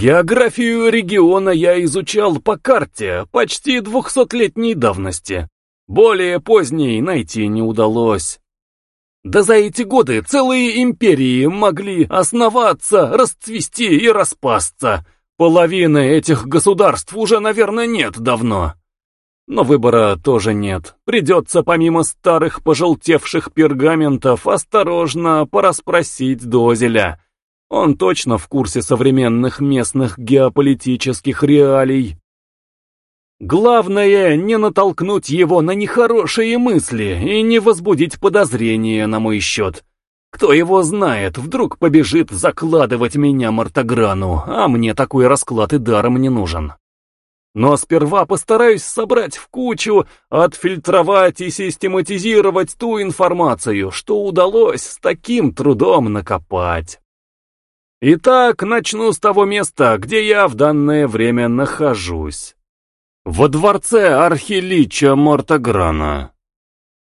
Географию региона я изучал по карте почти двухсотлетней давности. Более поздней найти не удалось. Да за эти годы целые империи могли основаться, расцвести и распасться. Половины этих государств уже, наверное, нет давно. Но выбора тоже нет. Придется помимо старых пожелтевших пергаментов осторожно порасспросить Дозеля. Он точно в курсе современных местных геополитических реалий. Главное, не натолкнуть его на нехорошие мысли и не возбудить подозрения на мой счет. Кто его знает, вдруг побежит закладывать меня Мартограну, а мне такой расклад и даром не нужен. Но сперва постараюсь собрать в кучу, отфильтровать и систематизировать ту информацию, что удалось с таким трудом накопать. Итак, начну с того места, где я в данное время нахожусь. Во дворце архилича Мортограна.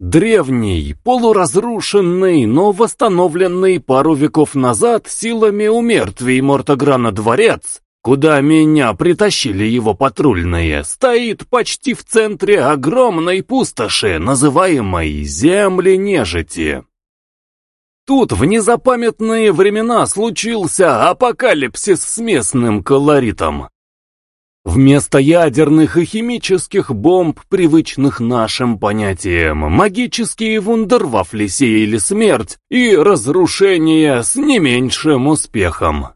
Древний, полуразрушенный, но восстановленный пару веков назад силами у мертвей Мортограна дворец, куда меня притащили его патрульные, стоит почти в центре огромной пустоши, называемой Земли Нежити. Тут в незапамятные времена случился апокалипсис с местным колоритом. Вместо ядерных и химических бомб, привычных нашим понятиям, магические вундервафли сеяли смерть и разрушение с не меньшим успехом.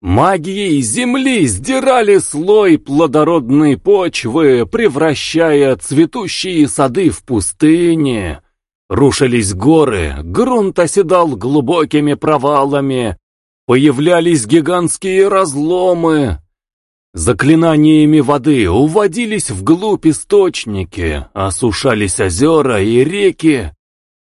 Магией земли сдирали слой плодородной почвы, превращая цветущие сады в пустыни. Рушились горы, грунт оседал глубокими провалами, появлялись гигантские разломы, Заклинаниями воды уводились вглубь источники, осушались озера и реки.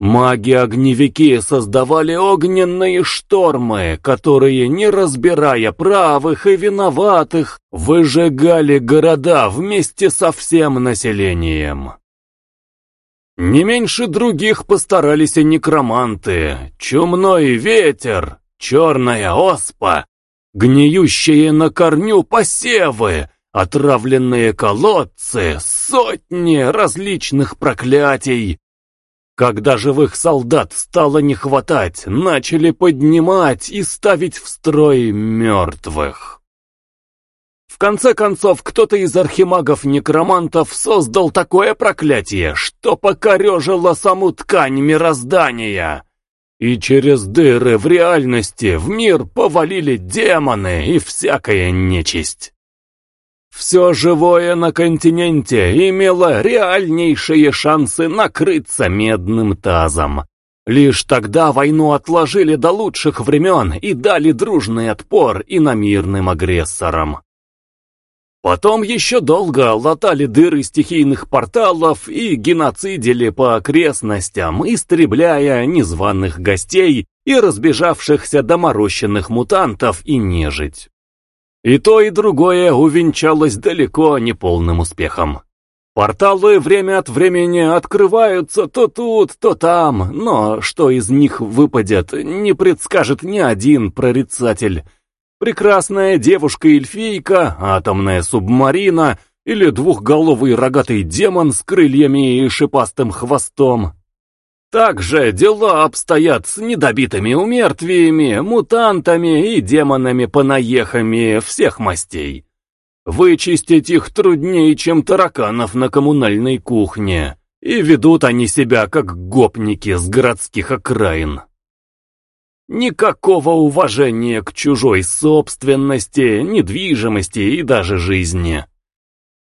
Маги-огневики создавали огненные штормы, которые, не разбирая правых и виноватых, выжигали города вместе со всем населением. Не меньше других постарались и некроманты, чумной ветер, черная оспа, гниющие на корню посевы, отравленные колодцы, сотни различных проклятий. Когда живых солдат стало не хватать, начали поднимать и ставить в строй мертвых. Конце концов, кто-то из архимагов-некромантов создал такое проклятие, что покорежило саму ткань мироздания. И через дыры в реальности в мир повалили демоны и всякая нечисть. Все живое на континенте имело реальнейшие шансы накрыться медным тазом. Лишь тогда войну отложили до лучших времен и дали дружный отпор иномирным агрессорам. Потом еще долго латали дыры стихийных порталов и геноцидили по окрестностям, истребляя незваных гостей и разбежавшихся доморощенных мутантов и нежить. И то, и другое увенчалось далеко не полным успехом. Порталы время от времени открываются то тут, то там, но что из них выпадет, не предскажет ни один прорицатель, Прекрасная девушка-эльфийка, атомная субмарина или двухголовый рогатый демон с крыльями и шипастым хвостом. Также дела обстоят с недобитыми умертвиями, мутантами и демонами-понаехами всех мастей. Вычистить их труднее, чем тараканов на коммунальной кухне, и ведут они себя как гопники с городских окраин. Никакого уважения к чужой собственности, недвижимости и даже жизни.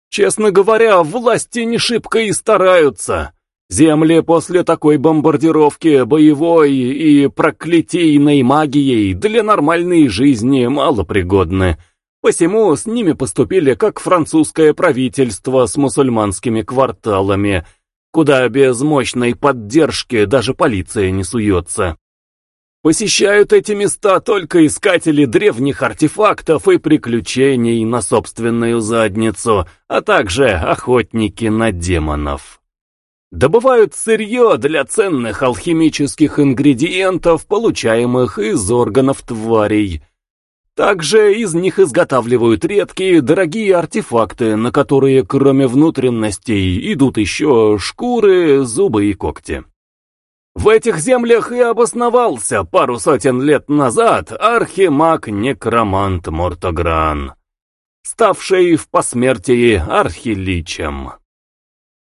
Честно говоря, власти не шибко и стараются. Земли после такой бомбардировки боевой и проклятийной магией для нормальной жизни малопригодны. Посему с ними поступили как французское правительство с мусульманскими кварталами, куда без мощной поддержки даже полиция не суется. Посещают эти места только искатели древних артефактов и приключений на собственную задницу, а также охотники на демонов. Добывают сырье для ценных алхимических ингредиентов, получаемых из органов тварей. Также из них изготавливают редкие дорогие артефакты, на которые кроме внутренностей идут еще шкуры, зубы и когти. В этих землях и обосновался пару сотен лет назад архимаг-некромант Мортогран, ставший в посмертии архиличем.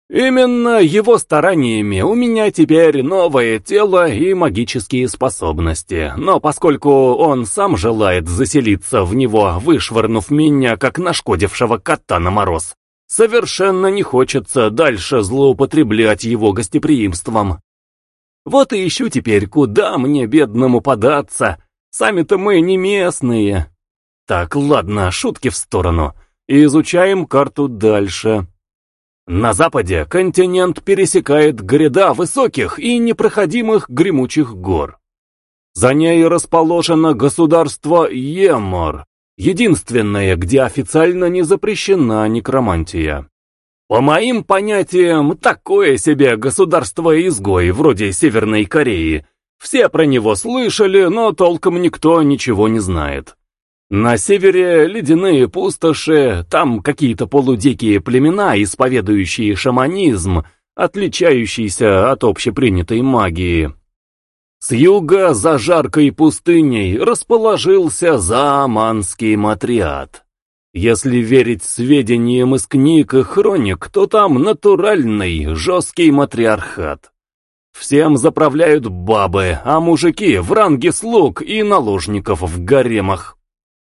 Именно его стараниями у меня теперь новое тело и магические способности, но поскольку он сам желает заселиться в него, вышвырнув меня, как нашкодившего кота на мороз, совершенно не хочется дальше злоупотреблять его гостеприимством. Вот и ищу теперь, куда мне, бедному, податься, сами-то мы не местные. Так, ладно, шутки в сторону, изучаем карту дальше. На западе континент пересекает гряда высоких и непроходимых гремучих гор. За ней расположено государство Емор, единственное, где официально не запрещена некромантия. По моим понятиям, такое себе государство-изгой, вроде Северной Кореи. Все про него слышали, но толком никто ничего не знает. На севере ледяные пустоши, там какие-то полудикие племена, исповедующие шаманизм, отличающийся от общепринятой магии. С юга за жаркой пустыней расположился зааманский матриат. Если верить сведениям из книг и хроник, то там натуральный, жесткий матриархат. Всем заправляют бабы, а мужики в ранге слуг и наложников в гаремах.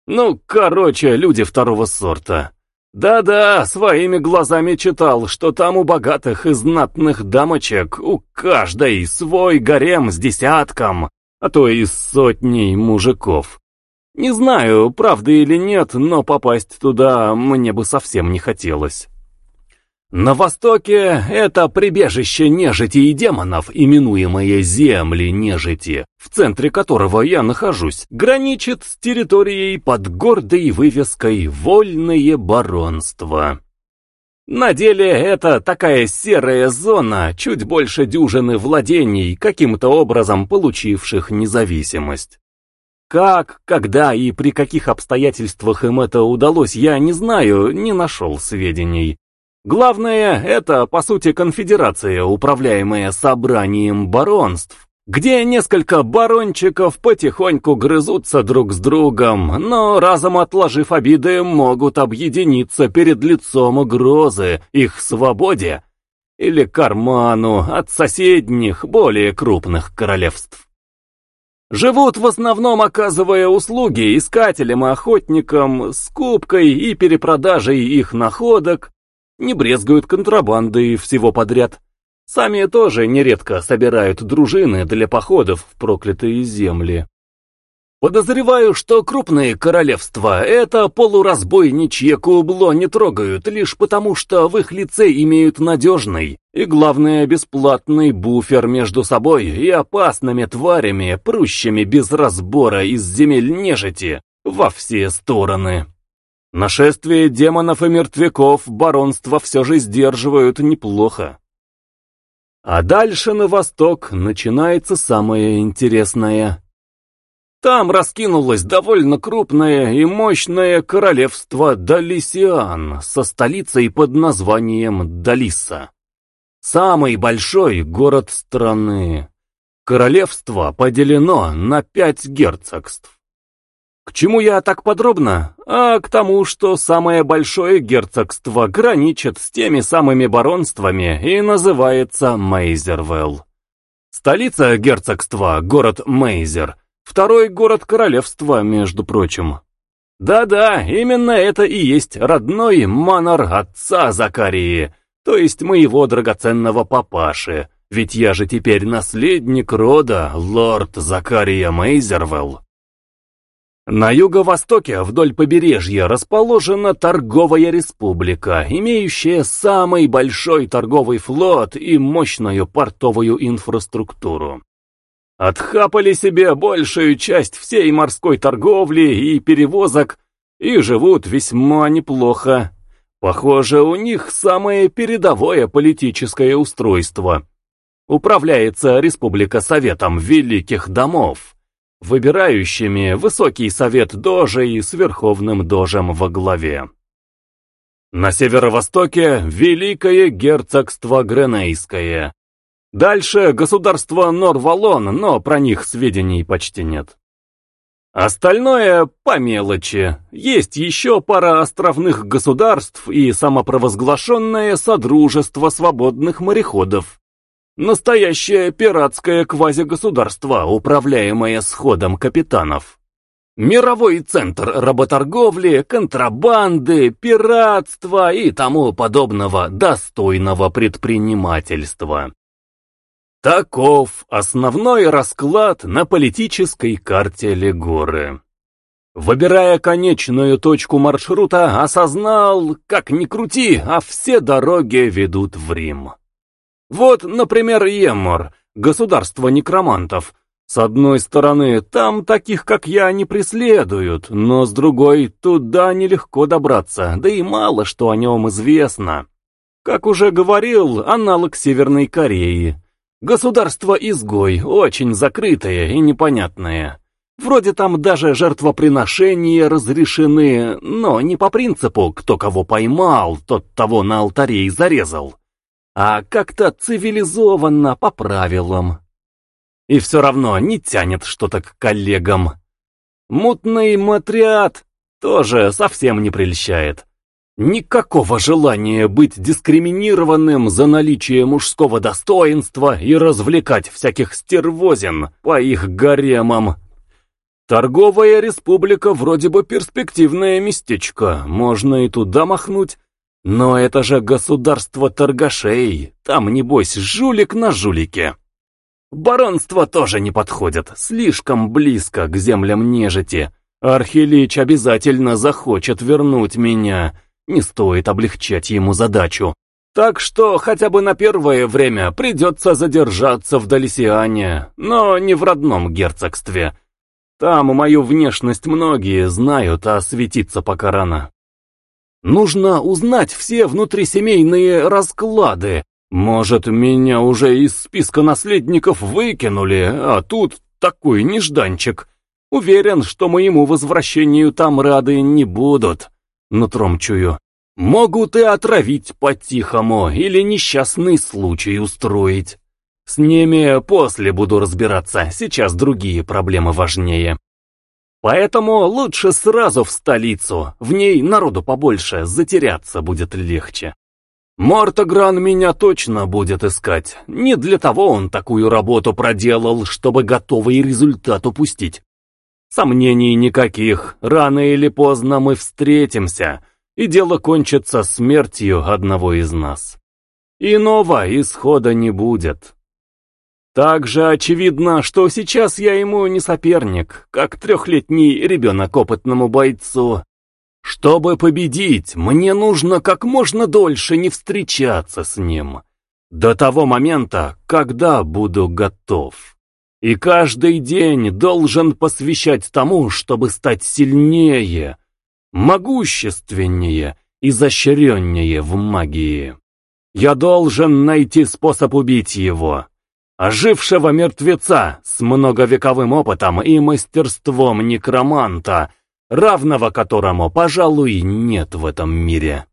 Ну, короче, люди второго сорта. Да-да, своими глазами читал, что там у богатых и знатных дамочек у каждой свой гарем с десятком, а то и сотней мужиков. Не знаю, правда или нет, но попасть туда мне бы совсем не хотелось. На востоке это прибежище нежити и демонов, именуемое земли нежити, в центре которого я нахожусь, граничит с территорией под гордой вывеской «Вольное баронство». На деле это такая серая зона, чуть больше дюжины владений, каким-то образом получивших независимость. Как, когда и при каких обстоятельствах им это удалось, я не знаю, не нашел сведений. Главное, это, по сути, конфедерация, управляемая собранием баронств, где несколько барончиков потихоньку грызутся друг с другом, но разом отложив обиды, могут объединиться перед лицом угрозы их свободе или карману от соседних, более крупных королевств. Живут в основном оказывая услуги искателям и охотникам, скупкой и перепродажей их находок, не брезгуют контрабандой всего подряд. Сами тоже нередко собирают дружины для походов в проклятые земли. Подозреваю, что крупные королевства это полуразбойничье кубло не трогают, лишь потому что в их лице имеют надежный и, главное, бесплатный буфер между собой и опасными тварями, прущими без разбора из земель нежити во все стороны. Нашествие демонов и мертвяков баронства все же сдерживают неплохо. А дальше на восток начинается самое интересное. Там раскинулось довольно крупное и мощное королевство Далисиан со столицей под названием Далиса. Самый большой город страны. Королевство поделено на пять герцогств. К чему я так подробно? А к тому, что самое большое герцогство граничит с теми самыми баронствами и называется Мейзервелл. Столица герцогства — город Мейзер, второй город королевства, между прочим. Да-да, именно это и есть родной манор отца Закарии, то есть моего драгоценного папаши, ведь я же теперь наследник рода, лорд Закария Мейзервелл. На юго-востоке вдоль побережья расположена торговая республика, имеющая самый большой торговый флот и мощную портовую инфраструктуру. Отхапали себе большую часть всей морской торговли и перевозок и живут весьма неплохо. Похоже, у них самое передовое политическое устройство. Управляется республика Советом Великих Домов выбирающими Высокий Совет Дожей с Верховным Дожем во главе. На северо-востоке Великое Герцогство Гренейское. Дальше государство Норвалон, но про них сведений почти нет. Остальное по мелочи. Есть еще пара островных государств и самопровозглашенное Содружество свободных мореходов. Настоящее пиратское квазигосударство, управляемое сходом капитанов. Мировой центр работорговли, контрабанды, пиратства и тому подобного достойного предпринимательства. Таков основной расклад на политической карте Легоры. Выбирая конечную точку маршрута, осознал, как ни крути, а все дороги ведут в Рим. Вот, например, Еммор, государство некромантов. С одной стороны, там таких, как я, не преследуют, но с другой, туда нелегко добраться, да и мало что о нем известно. Как уже говорил, аналог Северной Кореи. Государство-изгой, очень закрытое и непонятное. Вроде там даже жертвоприношения разрешены, но не по принципу «кто кого поймал, тот того на алтаре и зарезал», а как-то цивилизованно, по правилам. И все равно не тянет что-то к коллегам. Мутный матриат тоже совсем не прельщает. Никакого желания быть дискриминированным за наличие мужского достоинства и развлекать всяких стервозин по их гаремам. Торговая республика вроде бы перспективное местечко, можно и туда махнуть. Но это же государство торгашей, там, небось, жулик на жулике. Баронство тоже не подходит, слишком близко к землям нежити. Архилич обязательно захочет вернуть меня, не стоит облегчать ему задачу. Так что хотя бы на первое время придется задержаться в Далисиане, но не в родном герцогстве. Там мою внешность многие знают, а светиться пока рано. Нужно узнать все внутрисемейные расклады. Может, меня уже из списка наследников выкинули, а тут такой нежданчик. Уверен, что моему возвращению там рады не будут нутром чую. Могут и отравить по-тихому или несчастный случай устроить. С ними после буду разбираться, сейчас другие проблемы важнее. Поэтому лучше сразу в столицу, в ней народу побольше, затеряться будет легче. Мортогран меня точно будет искать. Не для того он такую работу проделал, чтобы готовый результат упустить. Сомнений никаких, рано или поздно мы встретимся, и дело кончится смертью одного из нас. Иного исхода не будет. Также очевидно, что сейчас я ему не соперник, как трехлетний ребенок опытному бойцу. Чтобы победить, мне нужно как можно дольше не встречаться с ним. До того момента, когда буду готов. И каждый день должен посвящать тому, чтобы стать сильнее, могущественнее, изощреннее в магии. Я должен найти способ убить его. Ожившего мертвеца с многовековым опытом и мастерством некроманта, равного которому, пожалуй, нет в этом мире.